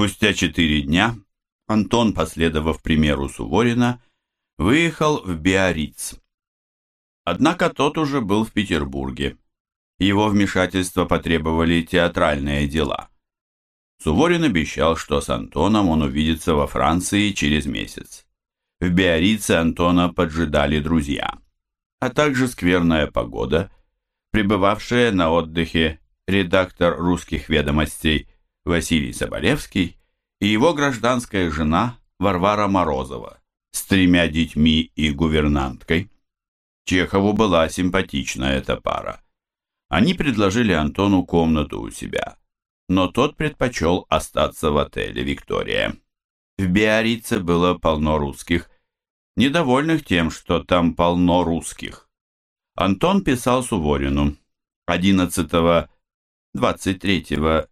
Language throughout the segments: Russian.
Спустя четыре дня Антон, последовав примеру Суворина, выехал в Биарриц. Однако тот уже был в Петербурге. Его вмешательство потребовали театральные дела. Суворин обещал, что с Антоном он увидится во Франции через месяц. В Биорице Антона поджидали друзья, а также скверная погода, пребывавшая на отдыхе редактор русских ведомостей Василий Соболевский и его гражданская жена Варвара Морозова с тремя детьми и гувернанткой. Чехову была симпатична эта пара. Они предложили Антону комнату у себя, но тот предпочел остаться в отеле «Виктория». В Биорице было полно русских, недовольных тем, что там полно русских. Антон писал Суворину 11-23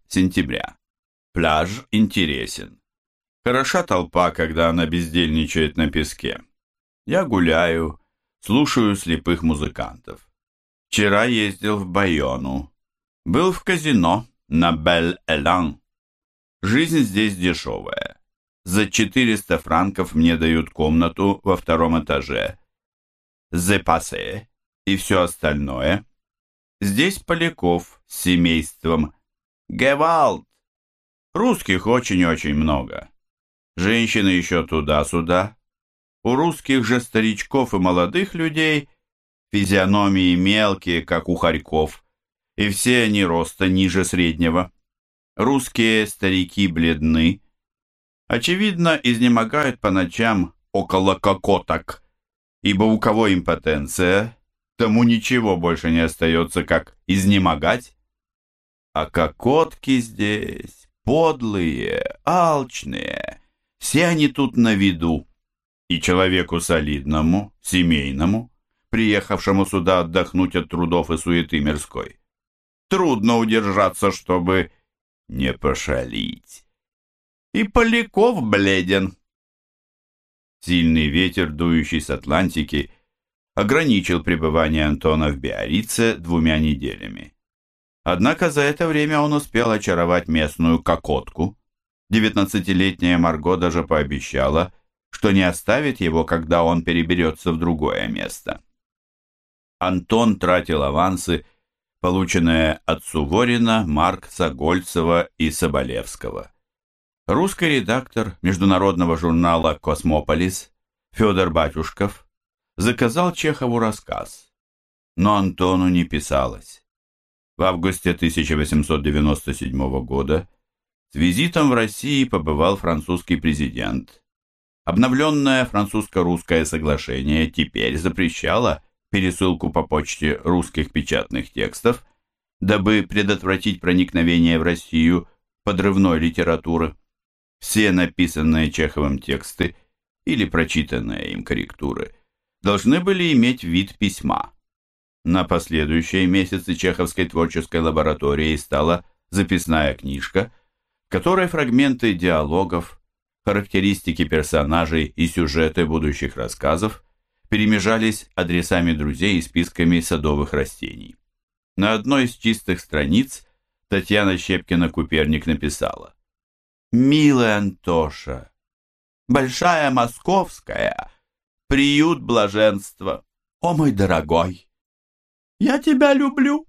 сентября. Пляж интересен. Хороша толпа, когда она бездельничает на песке. Я гуляю, слушаю слепых музыкантов. Вчера ездил в Байону. Был в казино на Бель-Элан. Жизнь здесь дешевая. За 400 франков мне дают комнату во втором этаже. Зепасе и все остальное. Здесь Поляков с семейством. Гевалд! Русских очень-очень много. Женщины еще туда-сюда. У русских же старичков и молодых людей физиономии мелкие, как у хорьков, и все они роста ниже среднего. Русские старики бледны, очевидно, изнемогают по ночам около кокоток, ибо у кого импотенция, тому ничего больше не остается, как изнемогать. А кокотки здесь подлые, алчные, все они тут на виду. И человеку солидному, семейному, приехавшему сюда отдохнуть от трудов и суеты мирской, трудно удержаться, чтобы не пошалить. И Поляков бледен. Сильный ветер, дующий с Атлантики, ограничил пребывание Антона в Биорице двумя неделями. Однако за это время он успел очаровать местную кокотку. Девятнадцатилетняя Марго даже пообещала, что не оставит его, когда он переберется в другое место. Антон тратил авансы, полученные от Суворина, Маркса, Гольцева и Соболевского. Русский редактор международного журнала «Космополис» Федор Батюшков заказал Чехову рассказ, но Антону не писалось. В августе 1897 года с визитом в России побывал французский президент. Обновленное французско-русское соглашение теперь запрещало пересылку по почте русских печатных текстов, дабы предотвратить проникновение в Россию подрывной литературы. Все написанные Чеховым тексты или прочитанные им корректуры должны были иметь вид письма. На последующие месяцы Чеховской творческой лаборатории стала записная книжка, в которой фрагменты диалогов, характеристики персонажей и сюжеты будущих рассказов перемежались адресами друзей и списками садовых растений. На одной из чистых страниц Татьяна Щепкина-Куперник написала «Милый Антоша, большая московская, приют блаженства, о мой дорогой, я тебя люблю».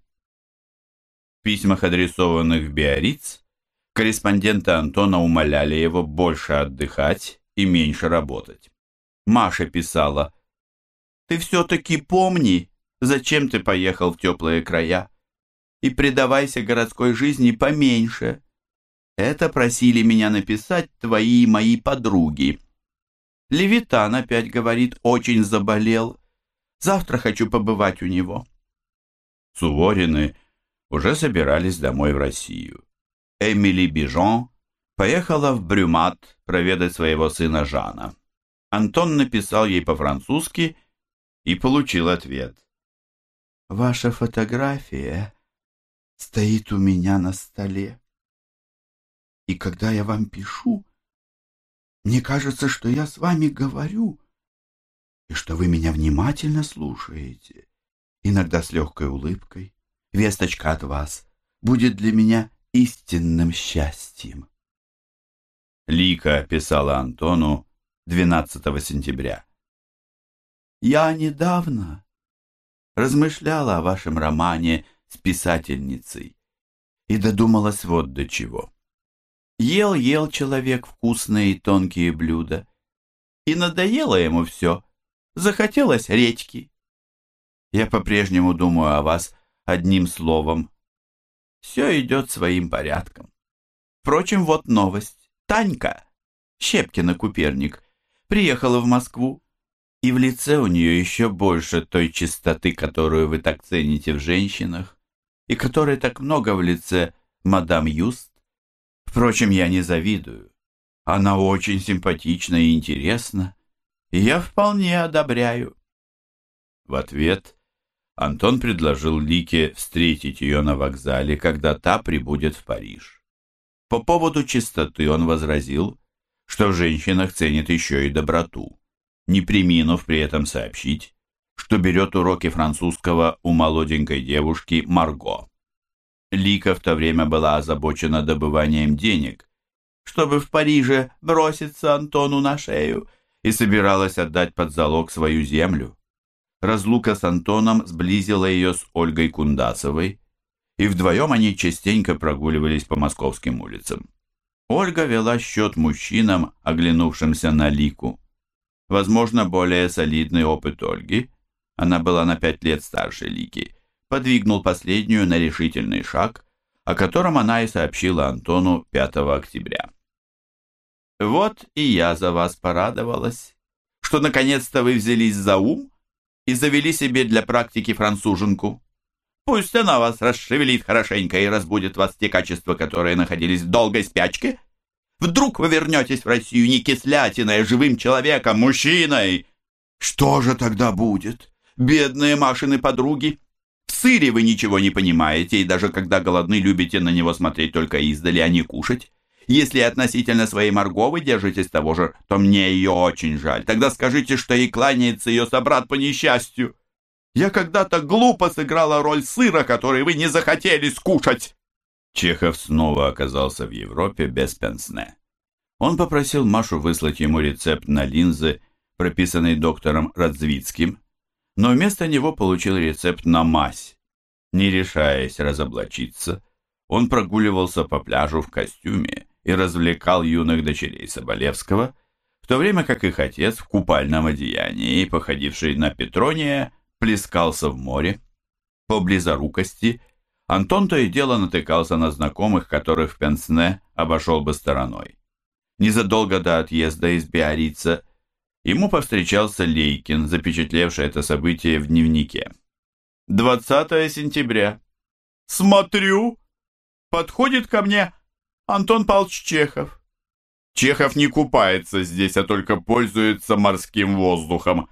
В письмах, адресованных в Биориц, корреспонденты Антона умоляли его больше отдыхать и меньше работать. Маша писала – ты все-таки помни, зачем ты поехал в теплые края, и предавайся городской жизни поменьше. Это просили меня написать твои и мои подруги. Левитан опять говорит, очень заболел. Завтра хочу побывать у него. Суворины уже собирались домой в Россию. Эмили Бижон поехала в Брюмат проведать своего сына Жана. Антон написал ей по-французски и получил ответ. «Ваша фотография стоит у меня на столе. И когда я вам пишу, мне кажется, что я с вами говорю, и что вы меня внимательно слушаете, иногда с легкой улыбкой. Весточка от вас будет для меня истинным счастьем. Лика писала Антону 12 сентября. «Я недавно размышляла о вашем романе с писательницей и додумалась вот до чего. Ел-ел человек вкусные и тонкие блюда, и надоело ему все, захотелось редьки. Я по-прежнему думаю о вас одним словом. Все идет своим порядком. Впрочем, вот новость. Танька, Щепкина Куперник, приехала в Москву, и в лице у нее еще больше той чистоты, которую вы так цените в женщинах, и которой так много в лице мадам Юст. Впрочем, я не завидую. Она очень симпатична и интересна, и я вполне одобряю. В ответ Антон предложил Лике встретить ее на вокзале, когда та прибудет в Париж. По поводу чистоты он возразил, что в женщинах ценит еще и доброту, не приминув при этом сообщить, что берет уроки французского у молоденькой девушки Марго. Лика в то время была озабочена добыванием денег, чтобы в Париже броситься Антону на шею, и собиралась отдать под залог свою землю. Разлука с Антоном сблизила ее с Ольгой Кундасовой, и вдвоем они частенько прогуливались по московским улицам. Ольга вела счет мужчинам, оглянувшимся на Лику. Возможно, более солидный опыт Ольги, она была на пять лет старше Лики, подвигнул последнюю на решительный шаг, о котором она и сообщила Антону 5 октября. «Вот и я за вас порадовалась, что наконец-то вы взялись за ум и завели себе для практики француженку. Пусть она вас расшевелит хорошенько и разбудит вас те качества, которые находились в долгой спячке. Вдруг вы вернетесь в Россию не кислятиной, а живым человеком, мужчиной. Что же тогда будет? Бедные Машины подруги. В сыре вы ничего не понимаете, и даже когда голодны, любите на него смотреть только издали, а не кушать. Если относительно своей Марго вы держитесь того же, то мне ее очень жаль. Тогда скажите, что ей кланяется ее собрат по несчастью. Я когда-то глупо сыграла роль сыра, который вы не захотели скушать. Чехов снова оказался в Европе без пенсне. Он попросил Машу выслать ему рецепт на линзы, прописанный доктором Радзвицким, но вместо него получил рецепт на мазь. Не решаясь разоблачиться, он прогуливался по пляжу в костюме и развлекал юных дочерей Соболевского, в то время как их отец в купальном одеянии, походивший на Петрония, плескался в море. По близорукости Антон то и дело натыкался на знакомых, которых в Пенсне обошел бы стороной. Незадолго до отъезда из Биорица ему повстречался Лейкин, запечатлевший это событие в дневнике. 20 сентября. Смотрю, подходит ко мне Антон Павлович Чехов. Чехов не купается здесь, а только пользуется морским воздухом.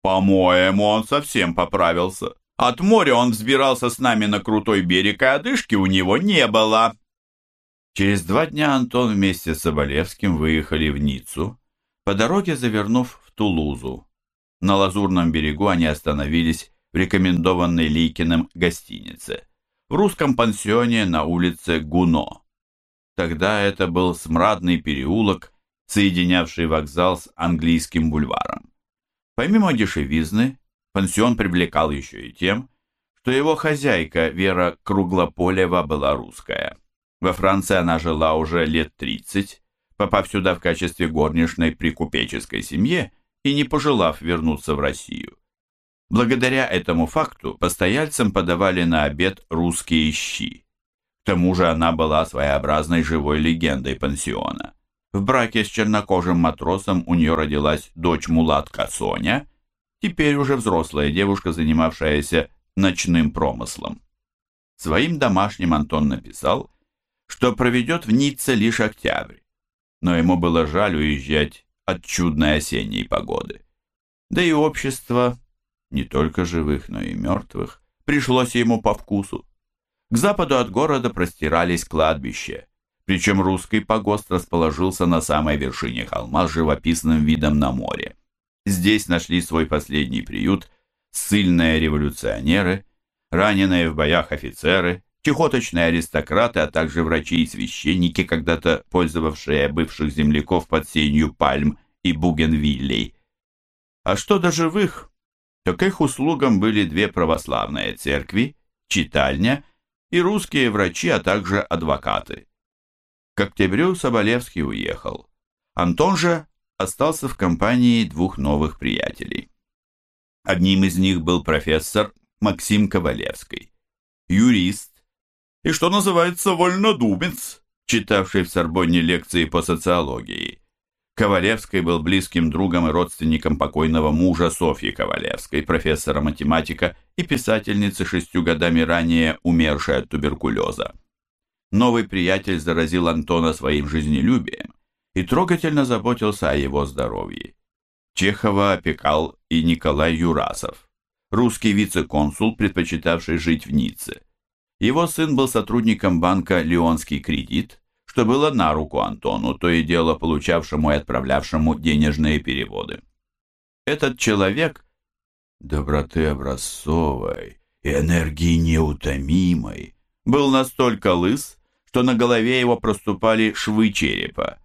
По-моему, он совсем поправился. От моря он взбирался с нами на крутой берег, и одышки у него не было. Через два дня Антон вместе с Соболевским выехали в Ниццу, по дороге завернув в Тулузу. На Лазурном берегу они остановились в рекомендованной Лейкиным гостинице, в русском пансионе на улице Гуно. Тогда это был смрадный переулок, соединявший вокзал с английским бульваром. Помимо дешевизны, пансион привлекал еще и тем, что его хозяйка Вера Круглополева была русская. Во Франции она жила уже лет 30, попав сюда в качестве горничной при купеческой семье и не пожелав вернуться в Россию. Благодаря этому факту постояльцам подавали на обед русские щи. К тому же она была своеобразной живой легендой пансиона. В браке с чернокожим матросом у нее родилась дочь-мулатка Соня, теперь уже взрослая девушка, занимавшаяся ночным промыслом. Своим домашним Антон написал, что проведет в Ницце лишь октябрь, но ему было жаль уезжать от чудной осенней погоды. Да и общество, не только живых, но и мертвых, пришлось ему по вкусу. К западу от города простирались кладбища, причем русский погост расположился на самой вершине холма с живописным видом на море. Здесь нашли свой последний приют ссыльные революционеры, раненые в боях офицеры чехоточные аристократы, а также врачи и священники, когда-то пользовавшие бывших земляков под сенью пальм и бугенвиллей. А что до живых, то к их услугам были две православные церкви, читальня и русские врачи, а также адвокаты. К октябрю Соболевский уехал. Антон же остался в компании двух новых приятелей. Одним из них был профессор Максим Ковалевский, юрист и, что называется, вольнодумец, читавший в Сорбонне лекции по социологии. Ковалевский был близким другом и родственником покойного мужа Софьи Ковалевской, профессора математика и писательницы шестью годами ранее умершей от туберкулеза. Новый приятель заразил Антона своим жизнелюбием и трогательно заботился о его здоровье. Чехова опекал и Николай Юрасов, русский вице-консул, предпочитавший жить в Ницце. Его сын был сотрудником банка «Леонский кредит», что было на руку Антону, то и дело получавшему и отправлявшему денежные переводы. Этот человек, доброты образцовой и энергии неутомимой, был настолько лыс, что на голове его проступали швы черепа.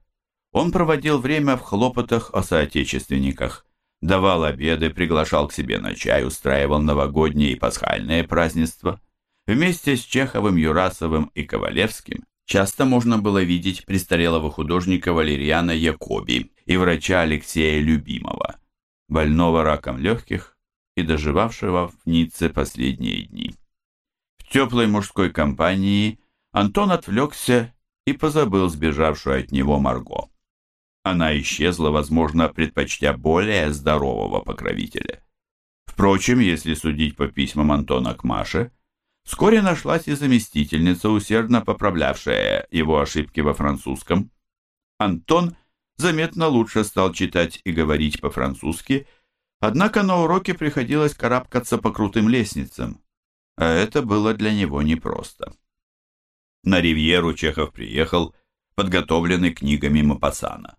Он проводил время в хлопотах о соотечественниках, давал обеды, приглашал к себе на чай, устраивал новогодние и пасхальные празднества. Вместе с Чеховым, Юрасовым и Ковалевским часто можно было видеть престарелого художника Валерьяна Якоби и врача Алексея Любимого, больного раком легких и доживавшего в Ницце последние дни. В теплой мужской компании Антон отвлекся и позабыл сбежавшую от него Марго. Она исчезла, возможно, предпочтя более здорового покровителя. Впрочем, если судить по письмам Антона к Маше, вскоре нашлась и заместительница, усердно поправлявшая его ошибки во французском. Антон заметно лучше стал читать и говорить по-французски, однако на уроке приходилось карабкаться по крутым лестницам, а это было для него непросто. На Ривьеру Чехов приехал, подготовленный книгами Мапасана.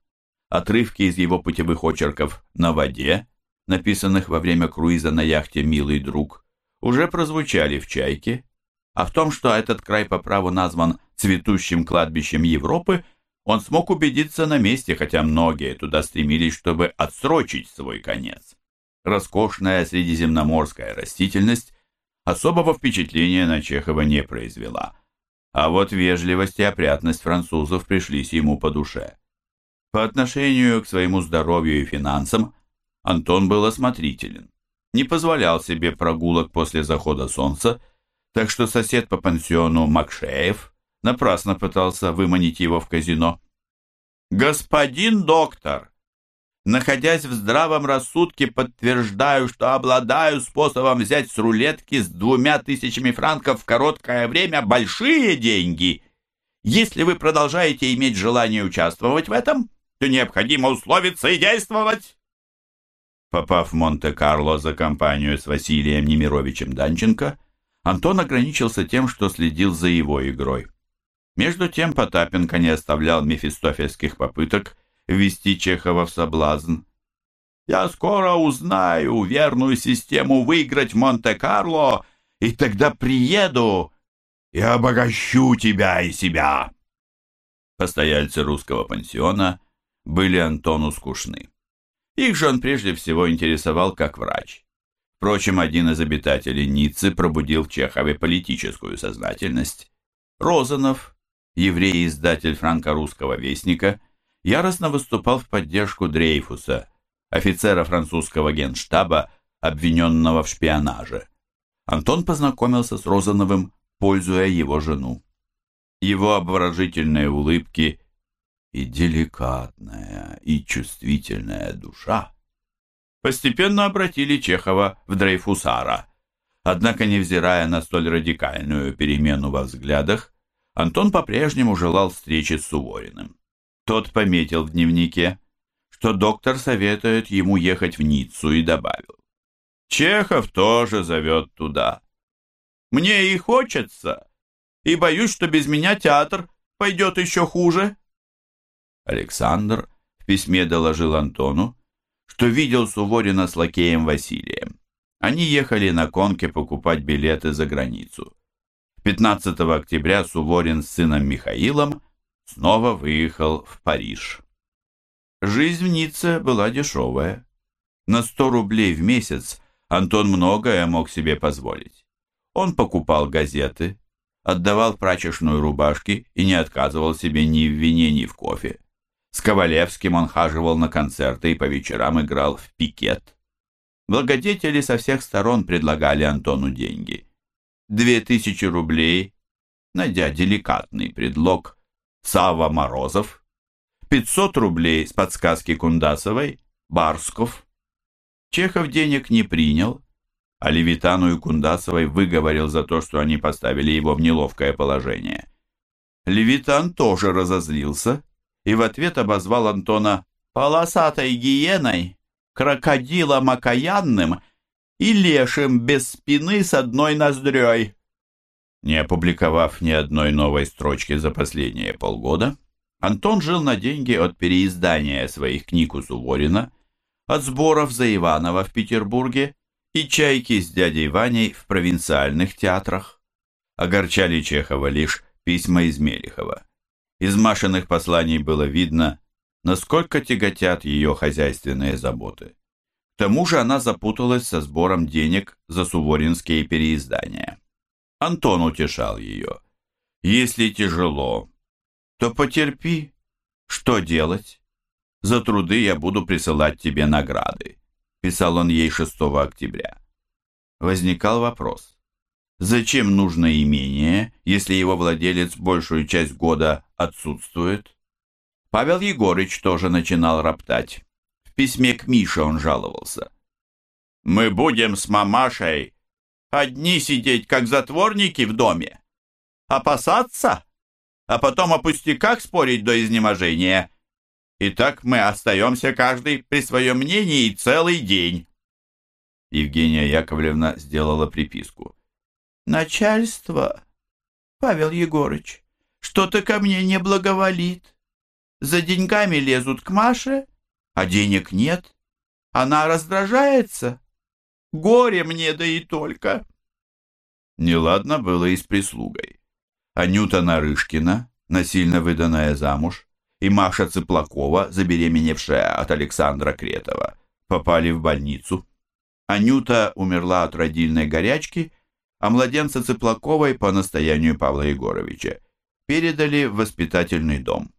Отрывки из его путевых очерков «На воде», написанных во время круиза на яхте «Милый друг», уже прозвучали в «Чайке», а в том, что этот край по праву назван цветущим кладбищем Европы, он смог убедиться на месте, хотя многие туда стремились, чтобы отсрочить свой конец. Роскошная средиземноморская растительность особого впечатления на Чехова не произвела, а вот вежливость и опрятность французов пришлись ему по душе. По отношению к своему здоровью и финансам Антон был осмотрителен, не позволял себе прогулок после захода солнца, так что сосед по пансиону Макшеев напрасно пытался выманить его в казино. «Господин доктор, находясь в здравом рассудке, подтверждаю, что обладаю способом взять с рулетки с двумя тысячами франков в короткое время большие деньги. Если вы продолжаете иметь желание участвовать в этом, то необходимо условиться и действовать. Попав в Монте-Карло за компанию с Василием Немировичем Данченко, Антон ограничился тем, что следил за его игрой. Между тем Потапенко не оставлял мефистофельских попыток ввести Чехова в соблазн. «Я скоро узнаю верную систему выиграть в Монте-Карло, и тогда приеду и обогащу тебя и себя». Постояльцы русского пансиона были Антону скучны. Их же он прежде всего интересовал как врач. Впрочем, один из обитателей Ниццы пробудил в Чехове политическую сознательность. Розанов, еврей-издатель франко-русского вестника, яростно выступал в поддержку Дрейфуса, офицера французского генштаба, обвиненного в шпионаже. Антон познакомился с Розановым, пользуя его жену. Его обворожительные улыбки и деликатная, и чувствительная душа постепенно обратили Чехова в Дрейфусара. Однако, невзирая на столь радикальную перемену во взглядах, Антон по-прежнему желал встречи с Сувориным. Тот пометил в дневнике, что доктор советует ему ехать в Ниццу и добавил. Чехов тоже зовет туда. Мне и хочется, и боюсь, что без меня театр пойдет еще хуже. Александр в письме доложил Антону, что видел Суворина с лакеем Василием. Они ехали на конке покупать билеты за границу. 15 октября Суворин с сыном Михаилом снова выехал в Париж. Жизнь в Ницце была дешевая. На 100 рублей в месяц Антон многое мог себе позволить. Он покупал газеты, отдавал прачечную рубашки и не отказывал себе ни в вине, ни в кофе. С Ковалевским он хаживал на концерты и по вечерам играл в пикет. Благодетели со всех сторон предлагали Антону деньги. Две тысячи рублей, найдя деликатный предлог, Сава Морозов, 500 рублей с подсказки Кундасовой, Барсков. Чехов денег не принял, а Левитану и Кундасовой выговорил за то, что они поставили его в неловкое положение. Левитан тоже разозлился и в ответ обозвал Антона «полосатой гиеной», «крокодилом окаянным» и «лешим без спины с одной ноздрёй». Не опубликовав ни одной новой строчки за последние полгода, Антон жил на деньги от переиздания своих книг у Суворина, от сборов за Иванова в Петербурге и чайки с дядей Ваней в провинциальных театрах. Огорчали Чехова лишь письма из Мелихова. Из Машиных посланий было видно, насколько тяготят ее хозяйственные заботы. К тому же она запуталась со сбором денег за суворинские переиздания. Антон утешал ее. «Если тяжело, то потерпи. Что делать? За труды я буду присылать тебе награды писал он ей 6 октября. Возникал вопрос. Зачем нужно имение, если его владелец большую часть года отсутствует? Павел Егорыч тоже начинал роптать. В письме к Мише он жаловался. «Мы будем с мамашей одни сидеть, как затворники в доме. Опасаться? А потом о пустяках спорить до изнеможения. И так мы остаемся каждый при своем мнении целый день. Евгения Яковлевна сделала приписку. Начальство, Павел Егорыч, что-то ко мне не благоволит. За деньгами лезут к Маше, а денег нет. Она раздражается. Горе мне, да и только. Неладно было и с прислугой. Анюта Нарышкина, насильно выданная замуж, и Маша Цыплакова, забеременевшая от Александра Кретова, попали в больницу. Анюта умерла от родильной горячки, а младенца Цыплаковой по настоянию Павла Егоровича передали в воспитательный дом.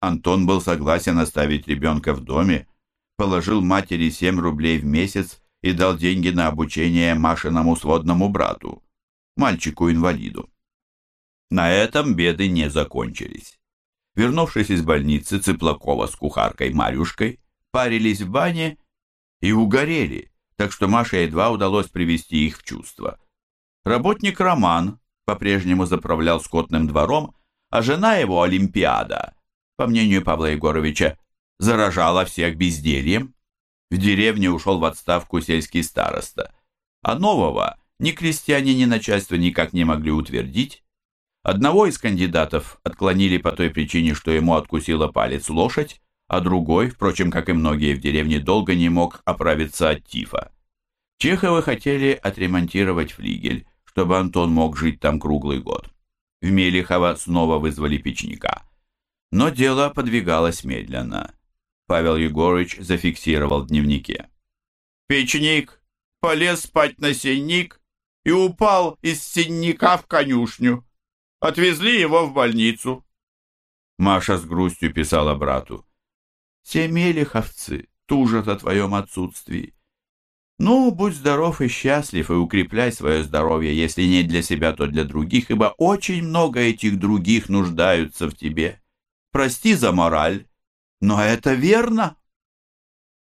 Антон был согласен оставить ребенка в доме, положил матери 7 рублей в месяц и дал деньги на обучение Машиному сводному брату, мальчику-инвалиду. На этом беды не закончились. Вернувшись из больницы, Цыплакова с кухаркой Марюшкой парились в бане и угорели, так что Маше едва удалось привести их в чувство. Работник Роман по-прежнему заправлял скотным двором, а жена его, Олимпиада, по мнению Павла Егоровича, заражала всех бездельем. В деревне ушел в отставку сельский староста, а нового ни крестьяне, ни начальство никак не могли утвердить, Одного из кандидатов отклонили по той причине, что ему откусила палец лошадь, а другой, впрочем, как и многие в деревне, долго не мог оправиться от тифа. Чеховы хотели отремонтировать флигель, чтобы Антон мог жить там круглый год. В Мелихово снова вызвали печника. Но дело подвигалось медленно. Павел Егорович зафиксировал в дневнике. «Печник полез спать на сенник и упал из сенника в конюшню. Отвезли его в больницу. Маша с грустью писала брату. Все мелеховцы тужат о твоем отсутствии. Ну, будь здоров и счастлив, и укрепляй свое здоровье, если не для себя, то для других, ибо очень много этих других нуждаются в тебе. Прости за мораль, но это верно.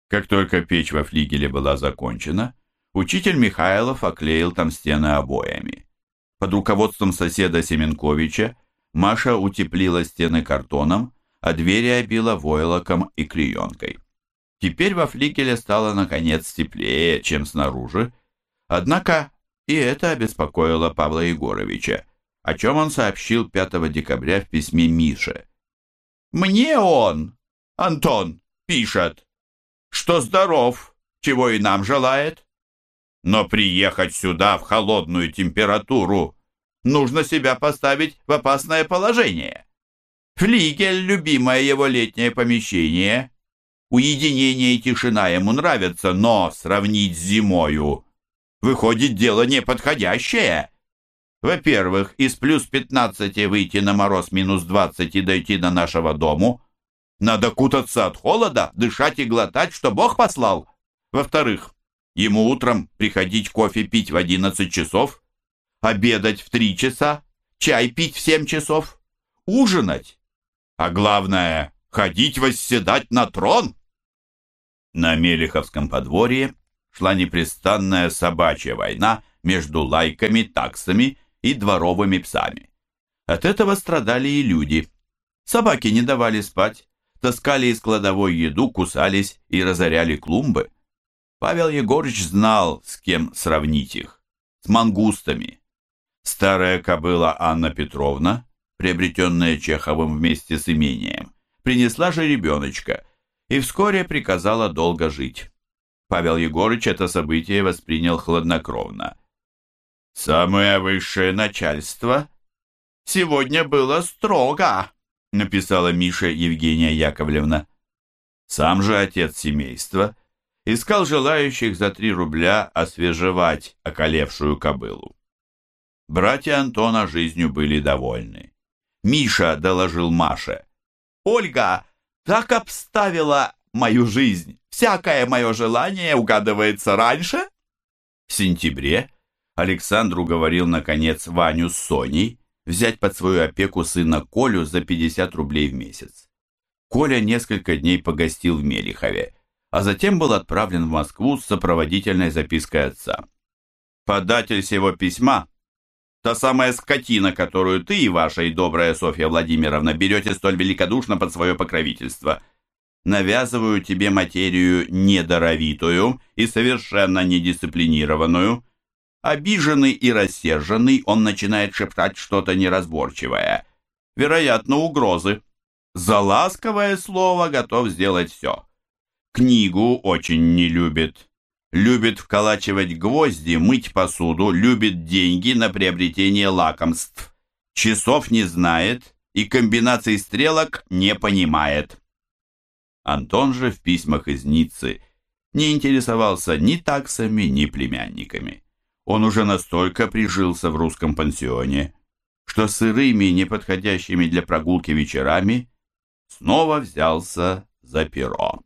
Как только печь во флигеле была закончена, учитель Михайлов оклеил там стены обоями. Под руководством соседа Семенковича Маша утеплила стены картоном, а двери обила войлоком и клеенкой. Теперь во флигеле стало наконец теплее, чем снаружи, однако и это обеспокоило Павла Егоровича, о чем он сообщил 5 декабря в письме Мише. «Мне он, Антон, пишет, что здоров, чего и нам желает, но приехать сюда в холодную температуру нужно себя поставить в опасное положение. Флигель — любимое его летнее помещение. Уединение и тишина ему нравятся, но сравнить с зимою выходит дело неподходящее. Во-первых, из плюс 15 выйти на мороз минус 20 и дойти до нашего дому. Надо кутаться от холода, дышать и глотать, что Бог послал. Во-вторых, ему утром приходить кофе пить в 11 часов, обедать в 3 часа, чай пить в 7 часов, ужинать. А главное, ходить восседать на трон. На Мелеховском подворье шла непрестанная собачья война между лайками, таксами и дворовыми псами. От этого страдали и люди. Собаки не давали спать, таскали из кладовой еду, кусались и разоряли клумбы. Павел Егорыч знал, с кем сравнить их. С мангустами. Старая кобыла Анна Петровна, приобретенная Чеховым вместе с имением, принесла же ребеночка и вскоре приказала долго жить. Павел Егорыч это событие воспринял хладнокровно. «Самое высшее начальство сегодня было строго», написала Миша Евгения Яковлевна. Сам же отец семейства искал желающих за три рубля освежевать околевшую кобылу. Братья Антона жизнью были довольны. Миша доложил Маше. «Ольга так обставила мою жизнь. Всякое мое желание угадывается раньше». В сентябре Александр уговорил, наконец, Ваню с Соней взять под свою опеку сына Колю за 50 рублей в месяц. Коля несколько дней погостил в Мелихове, а затем был отправлен в Москву с сопроводительной запиской отца. «Податель сего письма – та самая скотина, которую ты и ваша и добрая Софья Владимировна берете столь великодушно под свое покровительство. Навязываю тебе материю недоровитую и совершенно недисциплинированную – Обиженный и рассерженный, он начинает шептать что-то неразборчивое. Вероятно, угрозы. За ласковое слово готов сделать все. Книгу очень не любит. Любит вколачивать гвозди, мыть посуду, любит деньги на приобретение лакомств. Часов не знает и комбинаций стрелок не понимает. Антон же в письмах из Ниццы не интересовался ни таксами, ни племянниками. Он уже настолько прижился в русском пансионе, что сырыми, неподходящими для прогулки вечерами снова взялся за перо.